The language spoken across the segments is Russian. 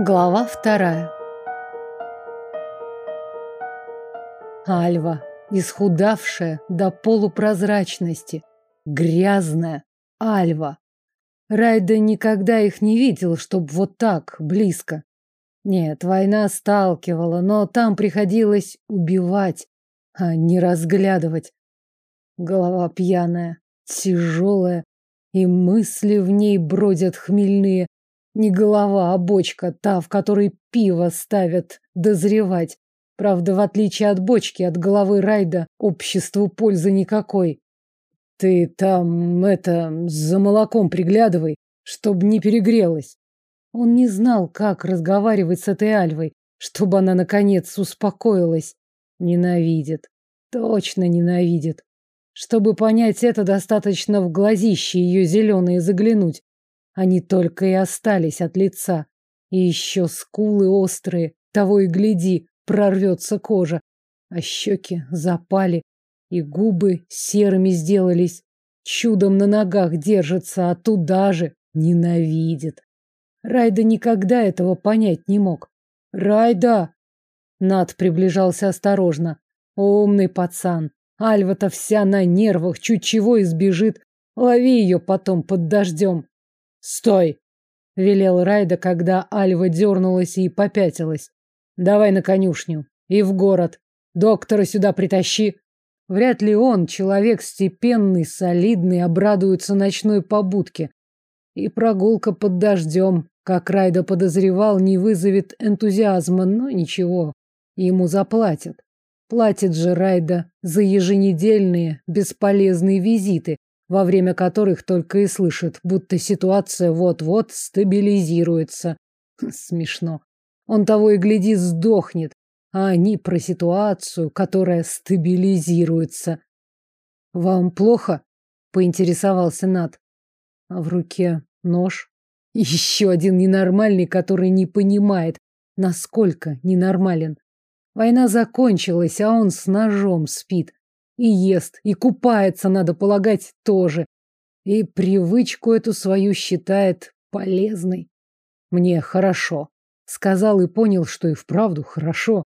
Глава вторая. Альва, исхудавшая до полупрозрачности, грязная Альва. Райда никогда их не видел, чтоб вот так, близко. Нет, война сталкивала, но там приходилось убивать, а не разглядывать. Голова пьяная, тяжелая, и мысли в ней бродят хмельные. Не голова, а бочка, та, в которой пиво ставят дозревать. Правда, в отличие от бочки, от головы Райда обществу пользы никакой. Ты там, это, за молоком приглядывай, чтоб не перегрелась. Он не знал, как разговаривать с этой Альвой, чтобы она, наконец, успокоилась. Ненавидит. Точно ненавидит. Чтобы понять это, достаточно в глазище ее зеленые заглянуть. Они только и остались от лица. И еще скулы острые, того и гляди, прорвется кожа. А щеки запали, и губы серыми сделались. Чудом на ногах держится, а туда же ненавидит. Райда никогда этого понять не мог. Райда! Над приближался осторожно. Умный пацан. Альва-то вся на нервах, чуть чего избежит. Лови ее потом под дождем. Стой! Велел Райда, когда Альва дернулась и попятилась. Давай на конюшню. И в город. Доктора сюда притащи. Вряд ли он, человек степенный, солидный, обрадуется ночной побудке. И прогулка под дождем, как Райда подозревал, не вызовет энтузиазма, но ничего, ему заплатят. Платит же Райда за еженедельные бесполезные визиты, во время которых только и слышит, будто ситуация вот-вот стабилизируется. Смешно. Он того и гляди сдохнет, а они про ситуацию, которая стабилизируется. Вам плохо? поинтересовался Над. А в руке нож. Еще один ненормальный, который не понимает, насколько ненормален. Война закончилась, а он с ножом спит. И ест, и купается, надо полагать, тоже. И привычку эту свою считает полезной. Мне хорошо. Сказал и понял, что и вправду хорошо.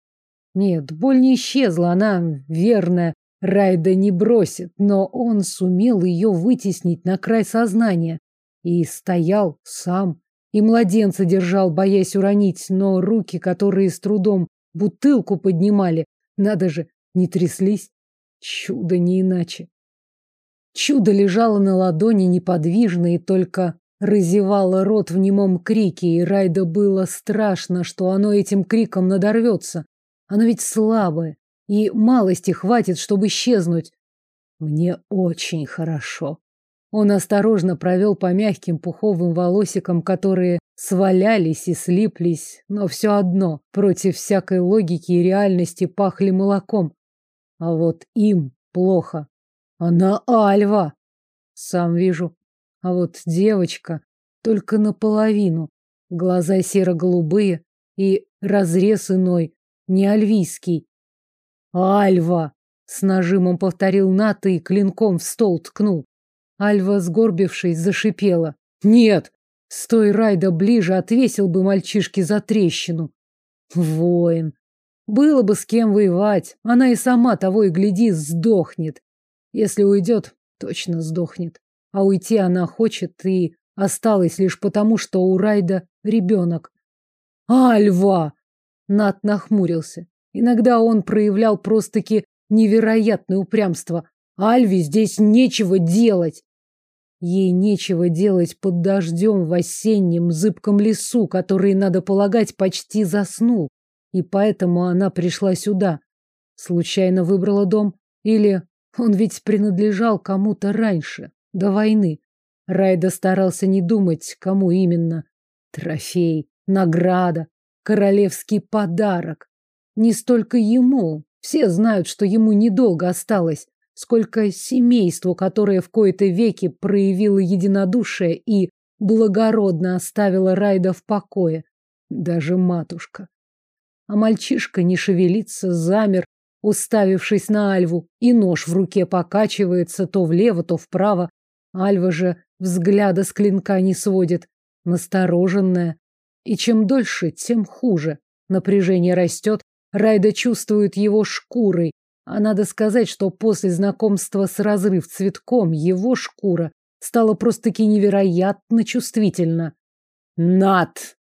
Нет, боль не исчезла, она верная. Райда не бросит, но он сумел ее вытеснить на край сознания. И стоял сам. И младенца держал, боясь уронить, но руки, которые с трудом бутылку поднимали. Надо же, не тряслись. Чудо не иначе. Чудо лежало на ладони неподвижно и только разевало рот в немом крике, и Райда было страшно, что оно этим криком надорвется. Оно ведь слабое, и малости хватит, чтобы исчезнуть. Мне очень хорошо. Он осторожно провел по мягким пуховым волосикам, которые свалялись и слиплись, но все одно против всякой логики и реальности пахли молоком. А вот им плохо. Она Альва. Сам вижу. А вот девочка только наполовину. Глаза серо-голубые и разрез иной, не альвийский. Альва! С нажимом повторил Ната и клинком в стол ткнул. Альва, сгорбившись, зашипела. Нет! Стой, Райда, ближе, отвесил бы мальчишке за трещину. Воин. Было бы с кем воевать. Она и сама того и гляди сдохнет. Если уйдет, точно сдохнет. А уйти она хочет и осталась лишь потому, что у Райда ребенок. Альва! Нат нахмурился. Иногда он проявлял просто-таки невероятное упрямство. Альве здесь нечего делать. Ей нечего делать под дождем в осеннем зыбком лесу, который, надо полагать, почти заснул. И поэтому она пришла сюда. Случайно выбрала дом? Или он ведь принадлежал кому-то раньше, до войны? Райда старался не думать, кому именно. Трофей, награда, королевский подарок. Не столько ему. Все знают, что ему недолго осталось сколько семейству, которое в кои-то веки проявило единодушие и благородно оставило Райда в покое. Даже матушка. А мальчишка не шевелится, замер, уставившись на Альву, и нож в руке покачивается то влево, то вправо. Альва же взгляда с клинка не сводит, настороженная. И чем дольше, тем хуже. Напряжение растет, Райда чувствует его шкурой, а надо сказать, что после знакомства с разрыв цветком его шкура стала просто-таки невероятно чувствительна. «Над!» —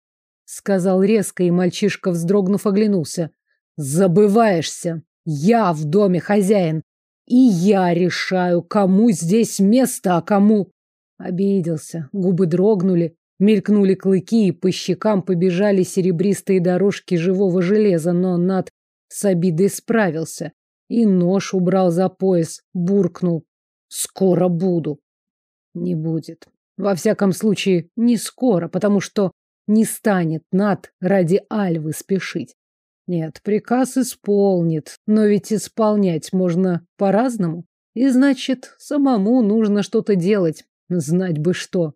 сказал резко, и мальчишка, вздрогнув, оглянулся. «Забываешься! Я в доме хозяин, и я решаю, кому здесь место, а кому...» Обиделся, губы дрогнули, мелькнули клыки, и по щекам побежали серебристые дорожки живого железа, но Над с обидой справился и нож убрал за пояс, буркнул. «Скоро буду». Не будет. Во всяком случае, не скоро, потому что не станет Над ради Альвы спешить. Нет, приказ исполнит, но ведь исполнять можно по-разному. И значит, самому нужно что-то делать. Знать бы что.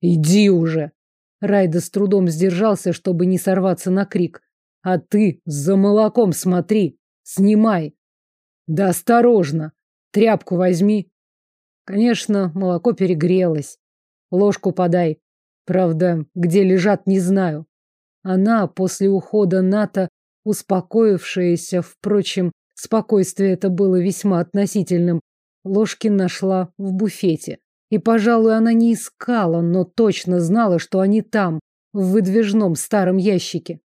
Иди уже. Райда с трудом сдержался, чтобы не сорваться на крик. А ты за молоком смотри, снимай. Да осторожно. Тряпку возьми. Конечно, молоко перегрелось. Ложку подай. Правда, где лежат, не знаю. Она после ухода Ната, успокоившаяся, впрочем, спокойствие это было весьма относительным, ложки нашла в буфете. И, пожалуй, она не искала, но точно знала, что они там, в выдвижном старом ящике.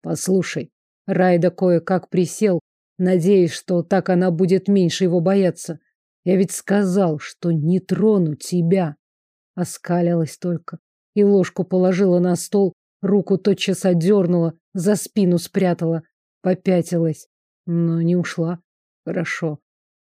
Послушай, Райда кое-как присел, надеясь, что так она будет меньше его бояться. Я ведь сказал, что не трону тебя. Оскалилась только и ложку положила на стол, руку тотчас отдернула, за спину спрятала, попятилась, но не ушла. Хорошо.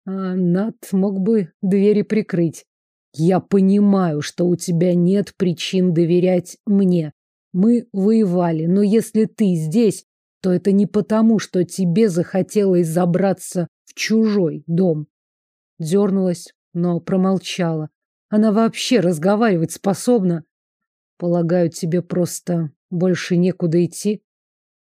А Над мог бы двери прикрыть. Я понимаю, что у тебя нет причин доверять мне. Мы воевали, но если ты здесь, то это не потому, что тебе захотелось забраться в чужой дом. Дернулась, но промолчала. Она вообще разговаривать способна? Полагаю, тебе просто больше некуда идти?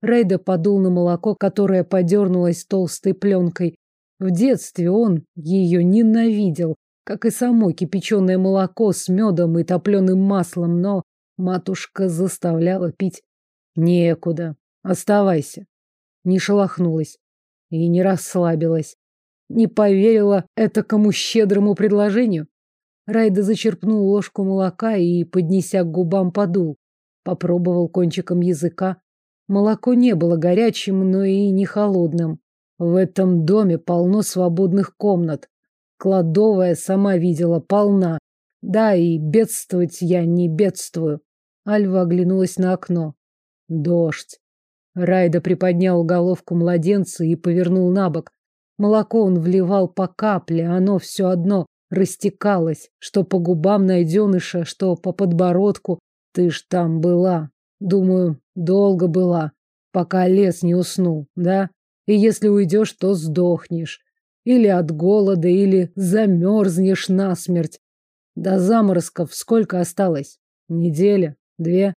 Рейда подул на молоко, которое подернулось толстой пленкой. В детстве он ее ненавидел, как и само кипяченое молоко с медом и топленым маслом, но матушка заставляла пить. Некуда. Оставайся. Не шелохнулась и не расслабилась. Не поверила этакому щедрому предложению. Райда зачерпнул ложку молока и, поднеся к губам, подул. Попробовал кончиком языка. Молоко не было горячим, но и не холодным. В этом доме полно свободных комнат. Кладовая, сама видела, полна. Да, и бедствовать я не бедствую. Альва оглянулась на окно. Дождь. Райда приподнял головку младенца и повернул на бок. Молоко он вливал по капле, оно все одно растекалось, что по губам найденыша, что по подбородку. Ты ж там была. Думаю, долго была, пока лес не уснул, да? И если уйдешь, то сдохнешь. Или от голода, или замерзнешь насмерть. До заморозков сколько осталось? Неделя? Две?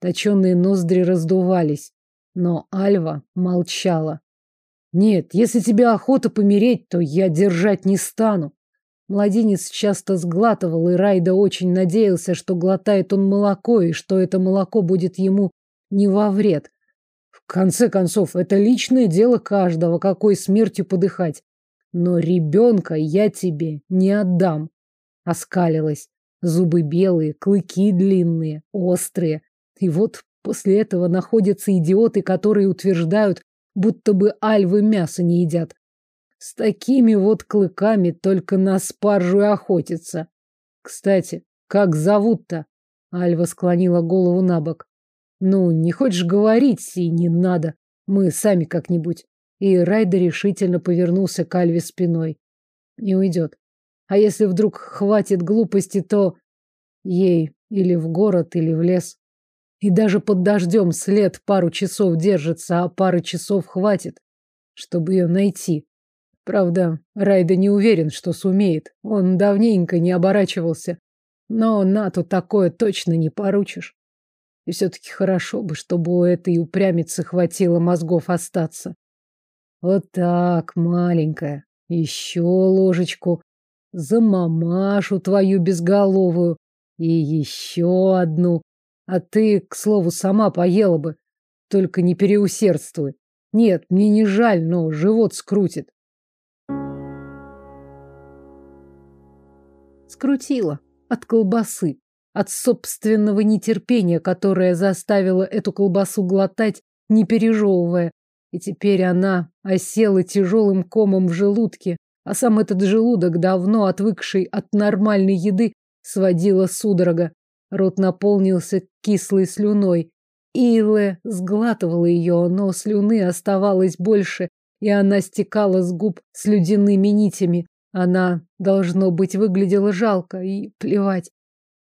Точеные ноздри раздувались. Но Альва молчала. Нет, если тебе охота помереть, то я держать не стану. Младенец часто сглатывал, и Райда очень надеялся, что глотает он молоко, и что это молоко будет ему не во вред. В конце концов, это личное дело каждого, какой смертью подыхать. Но ребенка я тебе не отдам. Оскалилась. Зубы белые, клыки длинные, острые. И вот после этого находятся идиоты, которые утверждают, будто бы альвы мясо не едят. С такими вот клыками только на спаржу и охотиться. Кстати, как зовут-то? Альва склонила голову на бок. Ну, не хочешь говорить, и не надо. Мы сами как-нибудь и Райда решительно повернулся к Альве спиной. Не уйдет. А если вдруг хватит глупости, то ей или в город, или в лес. И даже под дождем след пару часов держится, а пары часов хватит, чтобы ее найти. Правда, Райда не уверен, что сумеет. Он давненько не оборачивался. Но Нату такое точно не поручишь. И все-таки хорошо бы, чтобы у этой упрямицы хватило мозгов остаться. Вот так, маленькая. Еще ложечку. За мамашу твою безголовую. И еще одну. А ты, к слову, сама поела бы. Только не переусердствуй. Нет, мне не жаль, но живот скрутит. Скрутила от колбасы, от собственного нетерпения, которое заставило эту колбасу глотать, не пережевывая. И теперь она осела тяжелым комом в желудке, а сам этот желудок, давно отвыкший от нормальной еды, сводила судорога. Рот наполнился кислой слюной. Илэ сглатывала ее, но слюны оставалось больше, и она стекала с губ слюдяными нитями. Она, должно быть, выглядела жалко, и плевать.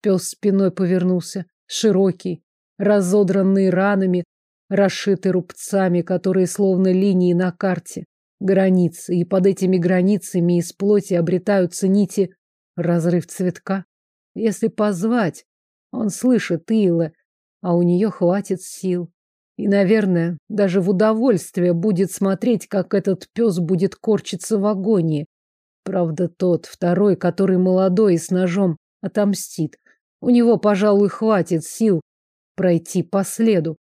Пес спиной повернулся, широкий, разодранный ранами, расшитый рубцами, которые словно линии на карте. Границы, и под этими границами из плоти обретаются нити. Разрыв цветка. Если позвать, он слышит Илы, а у нее хватит сил. И, наверное, даже в удовольствие будет смотреть, как этот пес будет корчиться в агонии. Правда, тот, второй, который молодой и с ножом, отомстит. У него, пожалуй, хватит сил пройти по следу.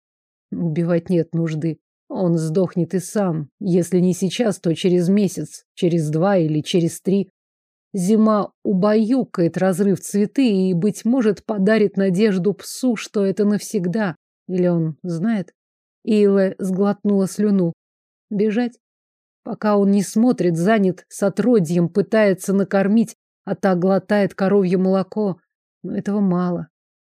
Убивать нет нужды. Он сдохнет и сам. Если не сейчас, то через месяц, через два или через три. Зима убаюкает разрыв цветы и, быть может, подарит надежду псу, что это навсегда. Или он знает? Ила сглотнула слюну. Бежать? Пока он не смотрит, занят с отродьем, пытается накормить, а та глотает коровье молоко. Но этого мало.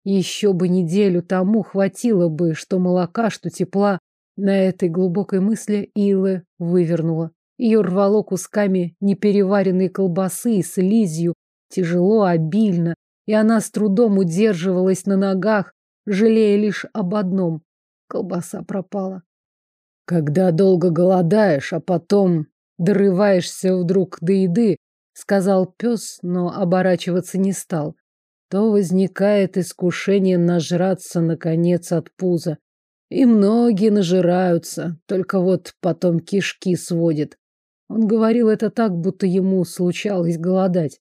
Еще бы неделю тому хватило бы, что молока, что тепла. На этой глубокой мысли Илы вывернула. Ее рвало кусками непереваренной колбасы и слизью, тяжело, обильно, и она с трудом удерживалась на ногах, жалея лишь об одном. Колбаса пропала. Когда долго голодаешь, а потом дорываешься вдруг до еды, сказал пес, но оборачиваться не стал, то возникает искушение нажраться, наконец, от пуза. И многие нажираются, только вот потом кишки сводит. Он говорил это так, будто ему случалось голодать.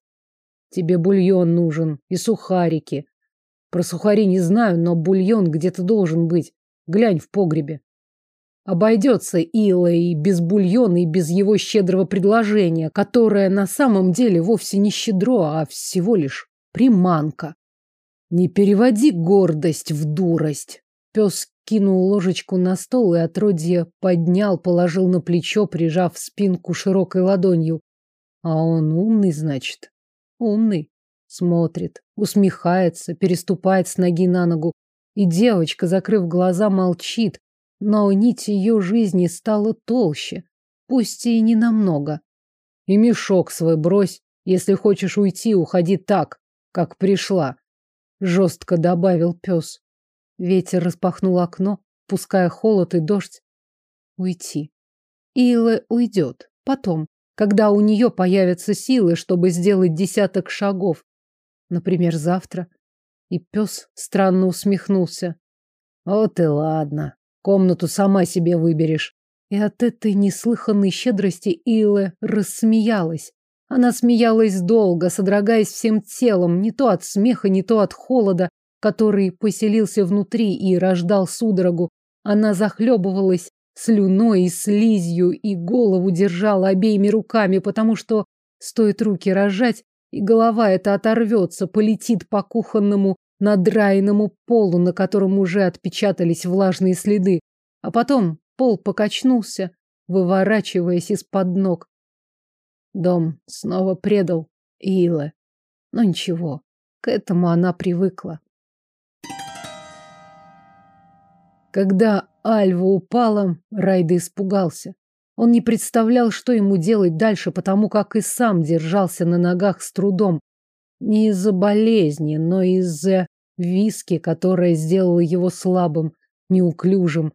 Тебе бульон нужен и сухарики. Про сухари не знаю, но бульон где-то должен быть. Глянь в погребе. Обойдется Ила и без бульона, и без его щедрого предложения, которое на самом деле вовсе не щедро, а всего лишь приманка. Не переводи гордость в дурость. Пес кинул ложечку на стол и отродье поднял, положил на плечо, прижав спинку широкой ладонью. А он умный, значит. Умный. Смотрит, усмехается, переступает с ноги на ногу. И девочка, закрыв глаза, молчит, но нить ее жизни стала толще, пусть и не намного. И мешок свой брось. Если хочешь уйти, уходи так, как пришла. Жестко добавил пес. Ветер распахнул окно, пуская холод и дождь. Уйти. Илэ уйдет. Потом, когда у нее появятся силы, чтобы сделать десяток шагов. Например, завтра. И пес странно усмехнулся. Вот и ладно. Комнату сама себе выберешь. И от этой неслыханной щедрости Илэ рассмеялась. Она смеялась долго, содрогаясь всем телом, не то от смеха, не то от холода, который поселился внутри и рождал судорогу. Она захлебывалась слюной и слизью и голову держала обеими руками, потому что стоит руки разжать, и голова эта оторвется, полетит по кухонному надраенному полу, на котором уже отпечатались влажные следы. А потом пол покачнулся, выворачиваясь из-под ног. Дом снова предал Ила. Но ничего, к этому она привыкла. Когда Альва упала, Райда испугался. Он не представлял, что ему делать дальше, потому как и сам держался на ногах с трудом. Не из-за болезни, но из-за виски, которая сделала его слабым, неуклюжим,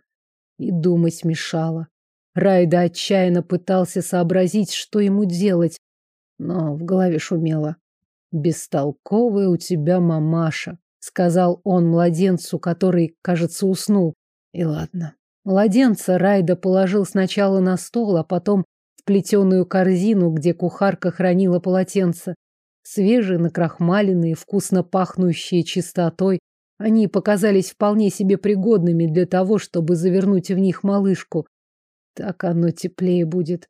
и думать мешала. Райда отчаянно пытался сообразить, что ему делать, но в голове шумело. «Бестолковая у тебя мамаша», — сказал он младенцу, который, кажется, уснул. И ладно. Младенца Райда положил сначала на стол, а потом в плетеную корзину, где кухарка хранила полотенце. Свежие, накрахмаленные, вкусно пахнущие чистотой. Они показались вполне себе пригодными для того, чтобы завернуть в них малышку. Так оно теплее будет.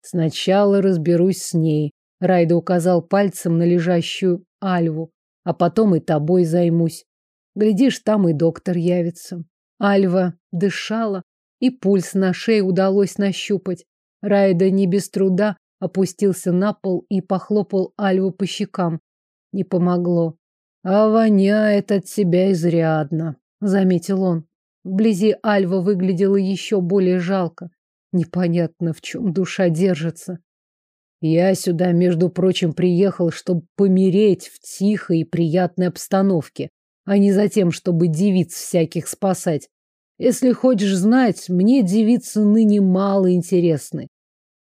Сначала разберусь с ней. Райда указал пальцем на лежащую Альву, а потом и тобой займусь. Глядишь, там и доктор явится. Альва дышала, и пульс на шее удалось нащупать. Райда не без труда опустился на пол и похлопал Альву по щекам. Не помогло. А воняет от себя изрядно, заметил он. Вблизи Альва выглядела еще более жалко. Непонятно, в чем душа держится. Я сюда, между прочим, приехал, чтобы помереть в тихой и приятной обстановке, а не за тем, чтобы девиц всяких спасать. Если хочешь знать, мне девицы ныне мало интересны.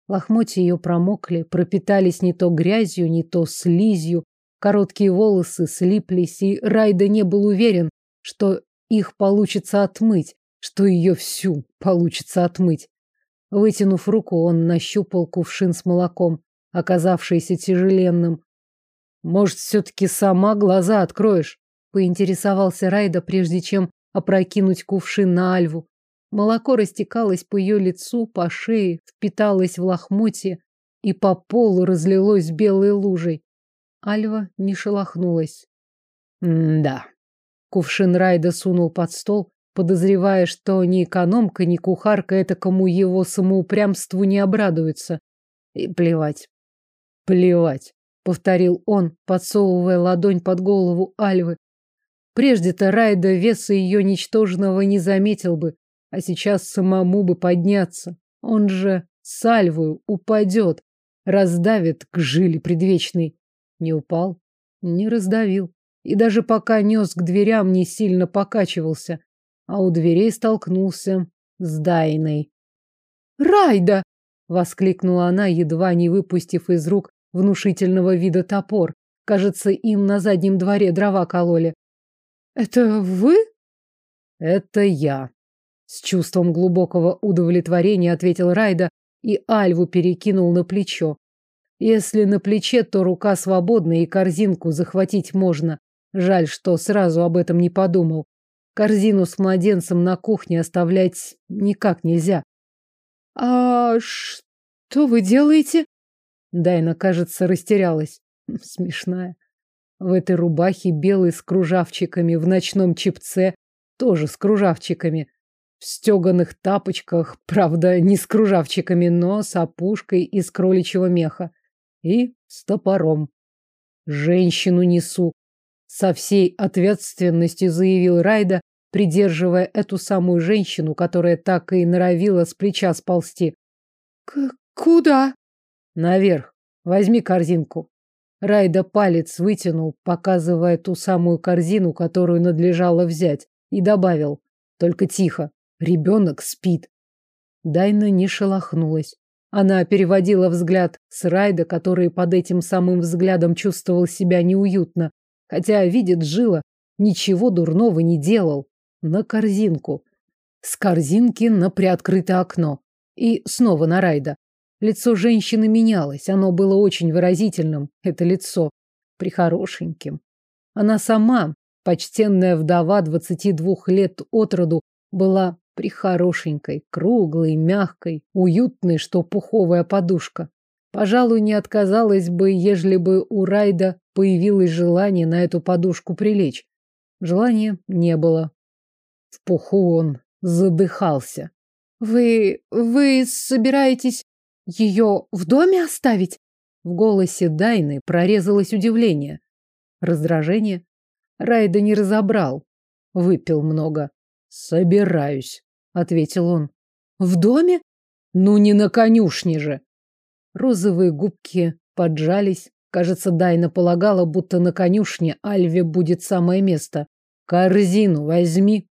Лохмотья ее промокли, пропитались не то грязью, не то слизью, короткие волосы слиплись, и Райда не был уверен, что их получится отмыть, что ее всю получится отмыть. Вытянув руку, он нащупал кувшин с молоком, оказавшийся тяжеленным. Может, все-таки сама глаза откроешь? Поинтересовался Райда, прежде чем опрокинуть кувшин на Альву. Молоко растекалось по ее лицу, по шее, впиталось в лохмотье и по полу разлилось белой лужей. Альва не шелохнулась. М-да. Кувшин Райда сунул под стол, подозревая, что ни экономка, ни кухарка этакому его самоупрямству не обрадуются. И плевать. Плевать, повторил он, подсовывая ладонь под голову Альвы. Прежде-то Райда веса ее ничтожного не заметил бы, а сейчас самому бы подняться. Он же с Альвою упадет, раздавит к жиле предвечной. Не упал, не раздавил. И даже пока нес к дверям, не сильно покачивался а у дверей столкнулся с Дайной. «Райда!» — воскликнула она, едва не выпустив из рук внушительного вида топор. Кажется, им на заднем дворе дрова кололи. «Это вы?» «Это я», — с чувством глубокого удовлетворения ответил Райда и Альву перекинул на плечо. Если на плече, то рука свободна и корзинку захватить можно. Жаль, что сразу об этом не подумал. Корзину с младенцем на кухне оставлять никак нельзя. А что вы делаете? Дайна, кажется, растерялась. Смешная. В этой рубахе белой с кружавчиками, в ночном чипце тоже с кружавчиками, в стеганых тапочках, правда, не с кружавчиками, но с опушкой из кроличьего меха и с топором. Женщину несу. Со всей ответственностью заявил Райда, придерживая эту самую женщину, которая так и норовила с плеча сползти. К куда? Наверх. Возьми корзинку. Райда палец вытянул, показывая ту самую корзину, которую надлежало взять, и добавил: "Только тихо, ребенок спит". Дайна не шелохнулась. Она переводила взгляд с Райда, который под этим самым взглядом чувствовал себя неуютно, хотя видит жила, ничего дурного не делал на корзинку. С корзинки на приоткрытое окно. И снова на Райда. Лицо женщины менялось, оно было очень выразительным, это лицо, прихорошеньким. Она сама, почтенная вдова двадцати двух лет от роду, была прихорошенькой, круглой, мягкой, уютной, что пуховая подушка. Пожалуй, не отказалась бы, ежели бы у Райда появилось желание на эту подушку прилечь. Желания не было. В пуху он задыхался. Вы... вы собираетесь ее в доме оставить? В голосе Дайны прорезалось удивление. Раздражение. Райда не разобрал. Выпил много. Собираюсь, ответил он. В доме? Ну не на конюшне же. Розовые губки поджались. Кажется, Дайна полагала, будто на конюшне Альве будет самое место. Корзину возьми,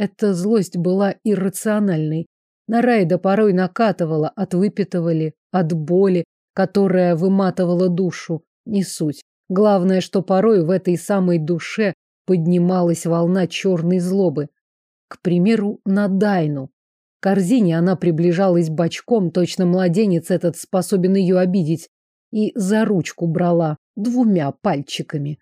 эта злость была иррациональной. На Райда порой накатывала от выпитого ли, от боли, которая выматывала душу. Не суть. Главное, что порой в этой самой душе поднималась волна черной злобы. К примеру, на Дайну. К корзине она приближалась бочком, точно младенец этот способен ее обидеть, и за ручку брала двумя пальчиками.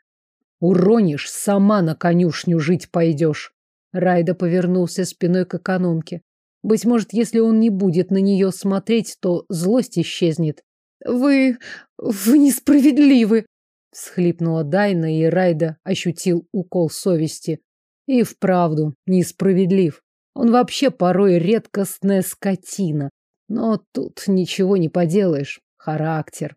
Уронишь, сама на конюшню жить пойдешь. Райда повернулся спиной к экономке. Быть может, если он не будет на нее смотреть, то злость исчезнет. Вы... вы несправедливы, всхлипнула Дайна, и Райда ощутил укол совести. И вправду несправедлив. Он вообще порой редкостная скотина. Но тут ничего не поделаешь. Характер.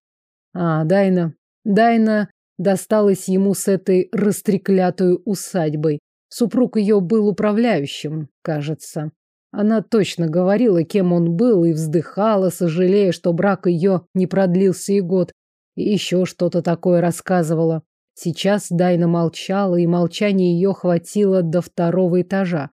А, Дайна. Дайна досталась ему с этой растреклятой усадьбой. Супруг ее был управляющим, кажется. Она точно говорила, кем он был, и вздыхала, сожалея, что брак ее не продлился и год. И еще что-то такое рассказывала. Сейчас Дайна молчала, и молчание ее хватило до второго этажа.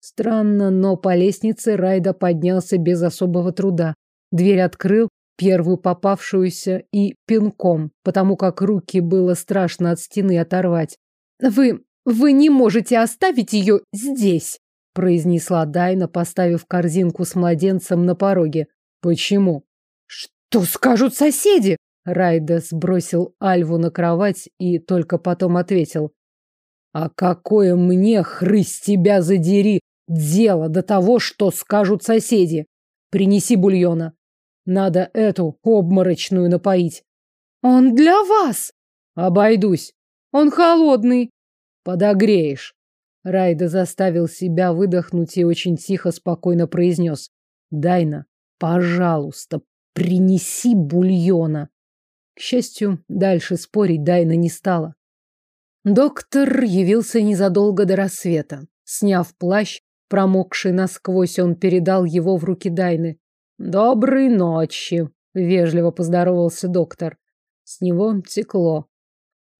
Странно, но по лестнице Райда поднялся без особого труда. Дверь открыл, первую попавшуюся, и пинком, потому как руки было страшно от стены оторвать. «Вы... вы не можете оставить ее здесь!» произнесла Дайна, поставив корзинку с младенцем на пороге. «Почему?» «Что скажут соседи?» Райда сбросил Альву на кровать и только потом ответил. «А какое мне, хрысь тебя задери, дело до того, что скажут соседи? Принеси бульона. Надо эту обморочную напоить». «Он для вас!» «Обойдусь. Он холодный». «Подогреешь». Райда заставил себя выдохнуть и очень тихо, спокойно произнес. «Дайна, пожалуйста, принеси бульона». К счастью, дальше спорить Дайна не стала. Доктор явился незадолго до рассвета. Сняв плащ, промокший насквозь, он передал его в руки Дайны. «Доброй ночи!» — вежливо поздоровался доктор. С него текло.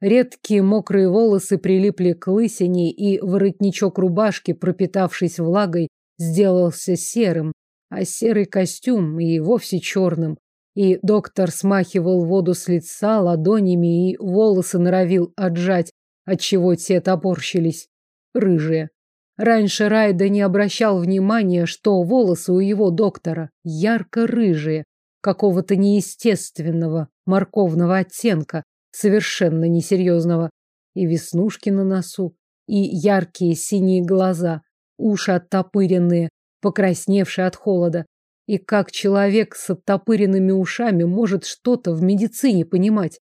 Редкие мокрые волосы прилипли к лысине, и воротничок рубашки, пропитавшись влагой, сделался серым, а серый костюм и вовсе черным и доктор смахивал воду с лица ладонями и волосы норовил отжать, отчего те топорщились. Рыжие. Раньше Райда не обращал внимания, что волосы у его доктора ярко-рыжие, какого-то неестественного морковного оттенка, совершенно несерьезного, и веснушки на носу, и яркие синие глаза, уши оттопыренные, покрасневшие от холода, и как человек с оттопыренными ушами может что-то в медицине понимать?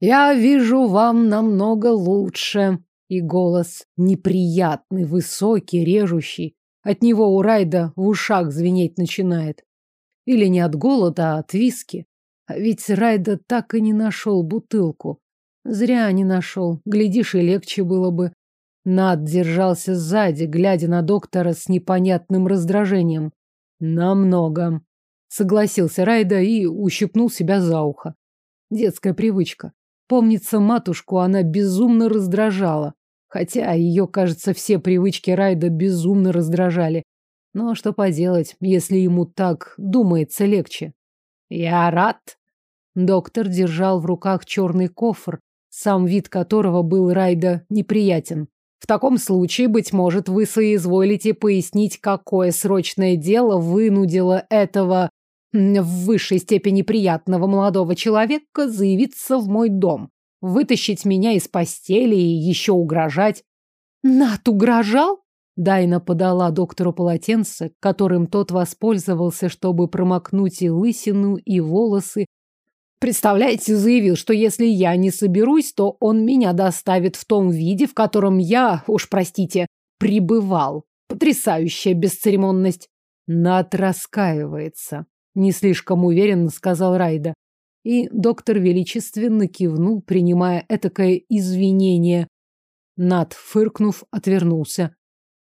Я вижу вам намного лучше. И голос неприятный, высокий, режущий. От него у Райда в ушах звенеть начинает. Или не от голода, а от виски. А ведь Райда так и не нашел бутылку. Зря не нашел. Глядишь, и легче было бы. Над держался сзади, глядя на доктора с непонятным раздражением. Намного. Согласился Райда и ущипнул себя за ухо. Детская привычка. Помнится, матушку она безумно раздражала. Хотя ее, кажется, все привычки Райда безумно раздражали. Но что поделать, если ему так думается легче? Я рад. Доктор держал в руках черный кофр, сам вид которого был Райда неприятен. В таком случае, быть может, вы соизволите пояснить, какое срочное дело вынудило этого в высшей степени приятного молодого человека заявиться в мой дом, вытащить меня из постели и еще угрожать. Нат угрожал? Дайна подала доктору полотенце, которым тот воспользовался, чтобы промокнуть и лысину, и волосы, Представляете, заявил, что если я не соберусь, то он меня доставит в том виде, в котором я, уж простите, пребывал. Потрясающая бесцеремонность. Над раскаивается, не слишком уверенно сказал Райда. И доктор величественно кивнул, принимая этакое извинение. Над, фыркнув, отвернулся.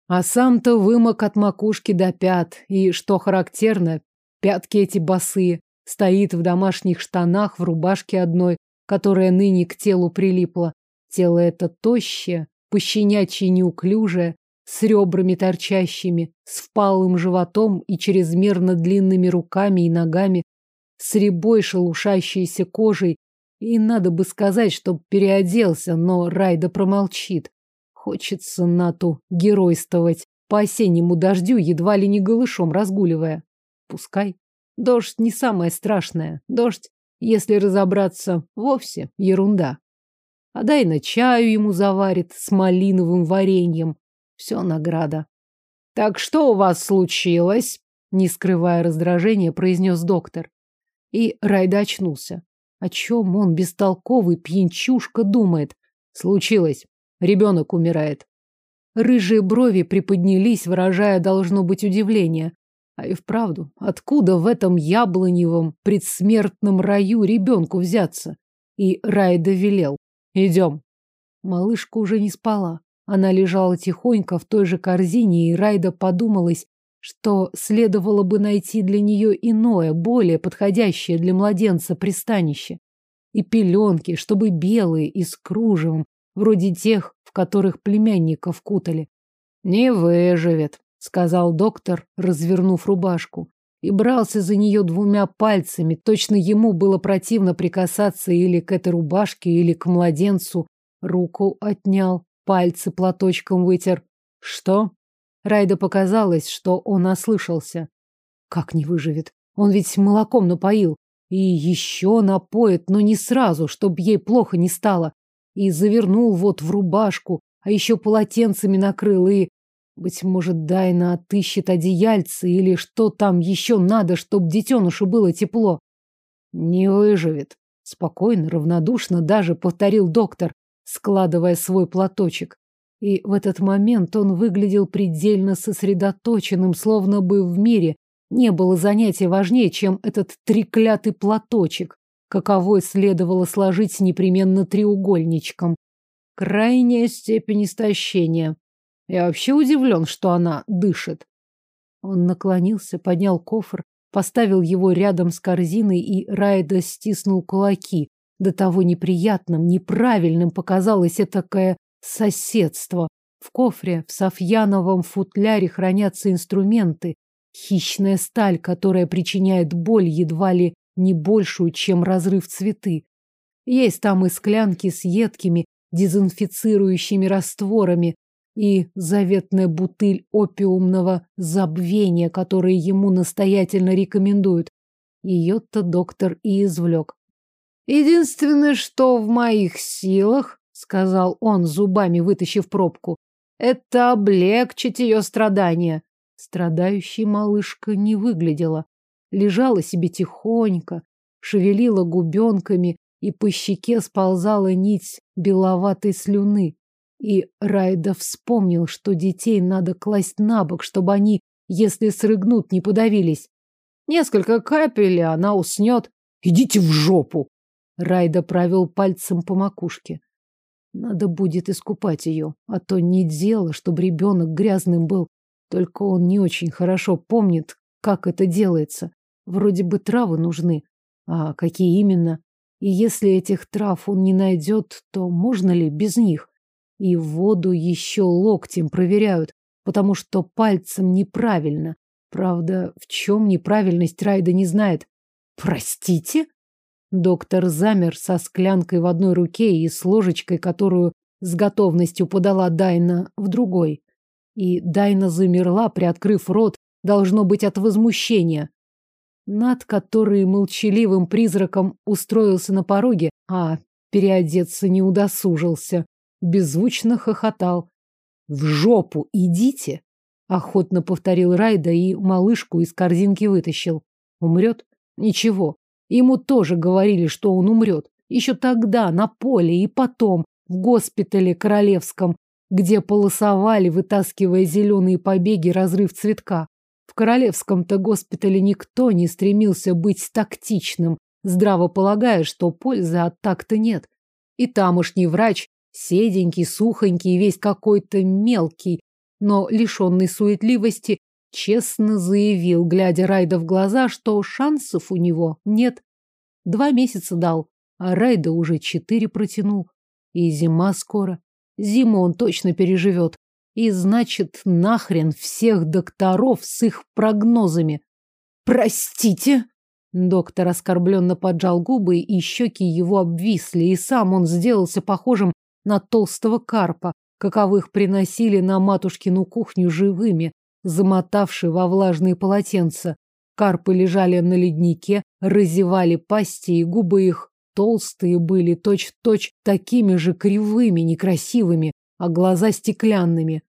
А сам-то вымок от макушки до пят, и, что характерно, пятки эти босые. Стоит в домашних штанах, в рубашке одной, которая ныне к телу прилипла. Тело это тощее, пощенячье неуклюжее, с ребрами торчащими, с впалым животом и чрезмерно длинными руками и ногами, с рябой шелушащейся кожей. И надо бы сказать, чтоб переоделся, но Райда промолчит. Хочется Нату геройствовать, по осеннему дождю едва ли не голышом разгуливая. Пускай. Дождь не самое страшное. Дождь, если разобраться, вовсе ерунда. А дай на чаю ему заварит с малиновым вареньем. Все награда. Так что у вас случилось? Не скрывая раздражения, произнес доктор. И Райда очнулся. О чем он, бестолковый пьянчушка, думает? Случилось. Ребенок умирает. Рыжие брови приподнялись, выражая, должно быть, удивление. А и вправду, откуда в этом яблоневом предсмертном раю ребенку взяться? И Райда велел. Идем. Малышка уже не спала. Она лежала тихонько в той же корзине, и Райда подумалась, что следовало бы найти для нее иное, более подходящее для младенца пристанище. И пеленки, чтобы белые и с кружевом, вроде тех, в которых племянников кутали. Не выживет, сказал доктор, развернув рубашку, и брался за нее двумя пальцами. Точно ему было противно прикасаться или к этой рубашке, или к младенцу. Руку отнял, пальцы платочком вытер. Что? Райда показалось, что он ослышался. Как не выживет? Он ведь молоком напоил. И еще напоит, но не сразу, чтобы ей плохо не стало. И завернул вот в рубашку, а еще полотенцами накрыл и... Быть может, Дайна отыщет одеяльце или что там еще надо, чтобы детенышу было тепло. Не выживет. Спокойно, равнодушно даже повторил доктор, складывая свой платочек. И в этот момент он выглядел предельно сосредоточенным, словно бы в мире не было занятия важнее, чем этот треклятый платочек, каковой следовало сложить непременно треугольничком. Крайняя степень истощения. Я вообще удивлен, что она дышит. Он наклонился, поднял кофр, поставил его рядом с корзиной, и Райда стиснул кулаки. До того неприятным, неправильным показалось этакое соседство. В кофре, в софьяновом футляре хранятся инструменты, хищная сталь, которая причиняет боль едва ли не большую, чем разрыв цветы. Есть там и склянки с едкими, дезинфицирующими растворами, и заветная бутыль опиумного забвения, которые ему настоятельно рекомендуют. Ее-то доктор и извлек. Единственное, что в моих силах, сказал он, зубами вытащив пробку, это облегчить ее страдания. Страдающей малышка не выглядела. Лежала себе тихонько, шевелила губенками, и по щеке сползала нить беловатой слюны. И Райда вспомнил, что детей надо класть на бок, чтобы они, если срыгнут, не подавились. Несколько капель, и она уснет. Идите в жопу! Райда провел пальцем по макушке. Надо будет искупать ее, а то не дело, чтобы ребенок грязным был. Только он не очень хорошо помнит, как это делается. Вроде бы травы нужны. А какие именно? И если этих трав он не найдет, то можно ли без них? И воду еще локтем проверяют, потому что пальцем неправильно. Правда, в чем неправильность Райда не знает. Простите? Доктор замер со склянкой в одной руке и с ложечкой, которую с готовностью подала Дайна в другой. И Дайна замерла, приоткрыв рот, должно быть от возмущения. Над который молчаливым призраком устроился на пороге, а переодеться не удосужился беззвучно хохотал. В жопу идите, охотно повторил Райда и малышку из корзинки вытащил. Умрет? Ничего. Ему тоже говорили, что он умрет. Еще тогда на поле и потом в госпитале королевском, где полосовали, вытаскивая зеленые побеги разрыв цветка. В королевском-то госпитале никто не стремился быть тактичным, здраво полагая, что пользы от такта нет. И тамошний врач седенький, сухонький, весь какой-то мелкий, но лишенный суетливости, честно заявил, глядя Райда в глаза, что шансов у него нет. Два месяца дал, а Райда уже четыре протянул. И зима скоро. Зиму он точно переживет. И значит, нахрен всех докторов с их прогнозами. Простите? Доктор оскорбленно поджал губы, и щеки его обвисли, и сам он сделался похожим на толстого карпа, каковых приносили на матушкину кухню живыми, замотавшие во влажные полотенца. Карпы лежали на леднике, разевали пасти, и губы их толстые были точь-в-точь -точь такими же кривыми, некрасивыми, а глаза стеклянными.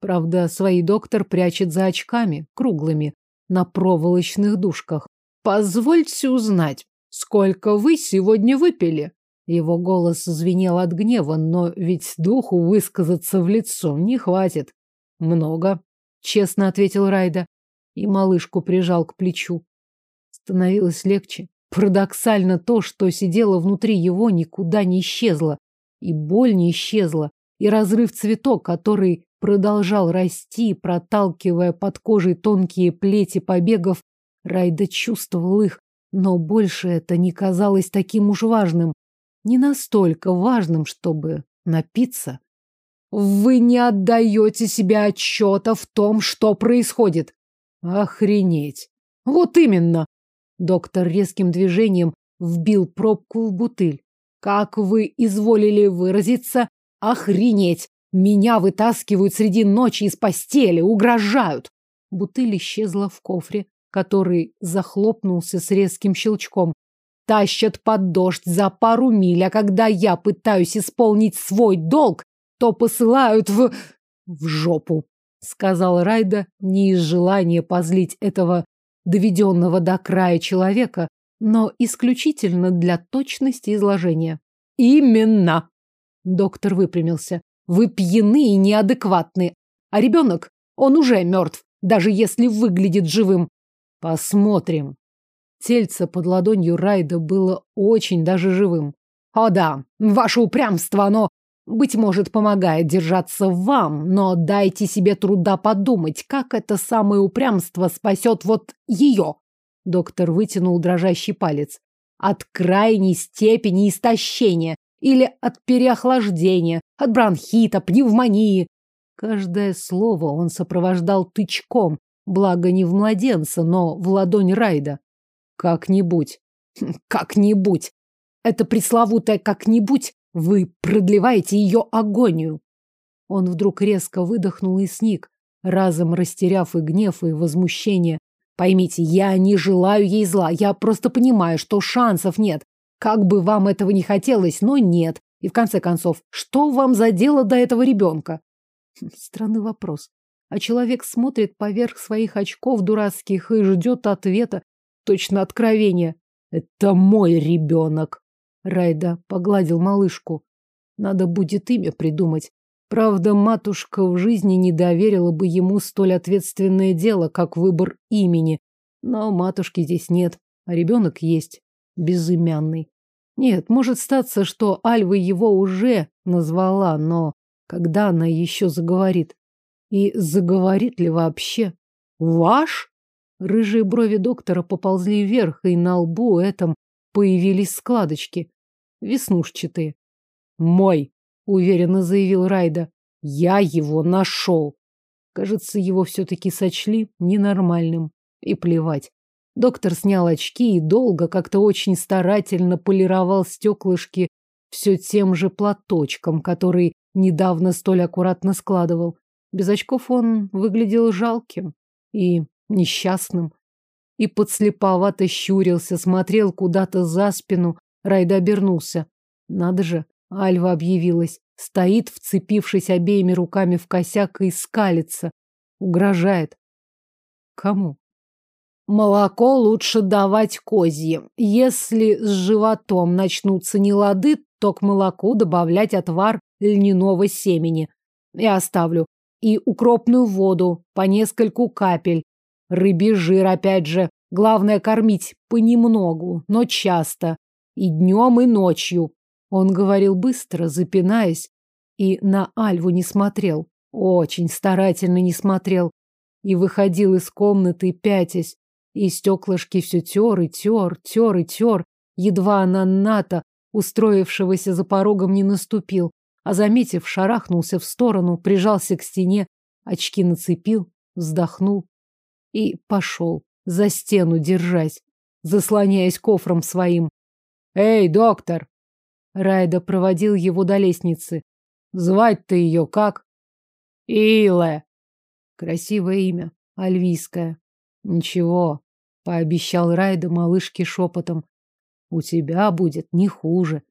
Правда, свои доктор прячет за очками, круглыми, на проволочных дужках. Позвольте узнать, сколько вы сегодня выпили? Его голос звенел от гнева, но ведь духу высказаться в лицо не хватит. Много, честно ответил Райда и малышку прижал к плечу. Становилось легче. Парадоксально то, что сидело внутри его, никуда не исчезло. И боль не исчезла, и разрыв цветок, который продолжал расти, проталкивая под кожей тонкие плети побегов, Райда чувствовал их, но больше это не казалось таким уж важным. Не настолько важным, чтобы напиться. Вы не отдаете себе отчета в том, что происходит. Охренеть. Вот именно. Доктор резким движением вбил пробку в бутыль. Как вы изволили выразиться, охренеть. Меня вытаскивают среди ночи из постели, угрожают. Бутыль исчезла в кофре, который захлопнулся с резким щелчком. Тащат под дождь за пару миль, а когда я пытаюсь исполнить свой долг, то посылают в... в жопу, сказал Райда не из желания позлить этого доведенного до края человека, но исключительно для точности изложения. Именно. Доктор выпрямился. Вы пьяны и неадекватны. А ребенок, он уже мертв, даже если выглядит живым. Посмотрим. Тельце под ладонью Райда было очень даже живым. О да, ваше упрямство, оно быть может, помогает держаться вам, но дайте себе труда подумать, как это самое упрямство спасет вот ее. Доктор вытянул дрожащий палец. От крайней степени истощения или от переохлаждения, от бронхита, пневмонии. Каждое слово он сопровождал тычком, благо не в младенца, но в ладонь Райда. Как-нибудь. Как-нибудь. Это пресловутое «как-нибудь» Вы продлеваете ее агонию. Он вдруг резко выдохнул и сник, разом растеряв и гнев, и возмущение. Поймите, я не желаю ей зла, я просто понимаю, что шансов нет. Как бы вам этого не хотелось, но нет. И в конце концов, что вам за дело до этого ребенка? Хм, странный вопрос. А человек смотрит поверх своих очков дурацких и ждет ответа, точно откровения. Это мой ребенок. Райда погладил малышку. Надо будет имя придумать. Правда, матушка в жизни не доверила бы ему столь ответственное дело, как выбор имени. Но матушки здесь нет, а ребенок есть, безымянный. Нет, может статься, что Альва его уже назвала, но когда она еще заговорит? И заговорит ли вообще? Ваш? Рыжие брови доктора поползли вверх, и на лбу этом появились складочки веснушчатые. «Мой!» — уверенно заявил Райда. «Я его нашел!» Кажется, его все-таки сочли ненормальным. И плевать. Доктор снял очки и долго, как-то очень старательно полировал стеклышки все тем же платочком, который недавно столь аккуратно складывал. Без очков он выглядел жалким и несчастным. И подслеповато щурился, смотрел куда-то за спину, Райда обернулся. Надо же, Альва объявилась. Стоит, вцепившись обеими руками в косяк и скалится. Угрожает. Кому? Молоко лучше давать козье. Если с животом начнутся нелады, то к молоку добавлять отвар льняного семени. Я оставлю. И укропную воду по нескольку капель. Рыбий жир, опять же. Главное кормить понемногу, но часто. И днем, и ночью. Он говорил быстро, запинаясь, и на Альву не смотрел. Очень старательно не смотрел. И выходил из комнаты, пятясь. И стеклышки все тер и тер, тер и тер. Едва на Ната, устроившегося за порогом, не наступил. А, заметив, шарахнулся в сторону, прижался к стене, очки нацепил, вздохнул и пошел, за стену держась, заслоняясь кофром своим. Эй, доктор! Райда проводил его до лестницы. Звать-то ее как? Иле. Красивое имя, альвийское. Ничего, пообещал Райда малышке шепотом. У тебя будет не хуже.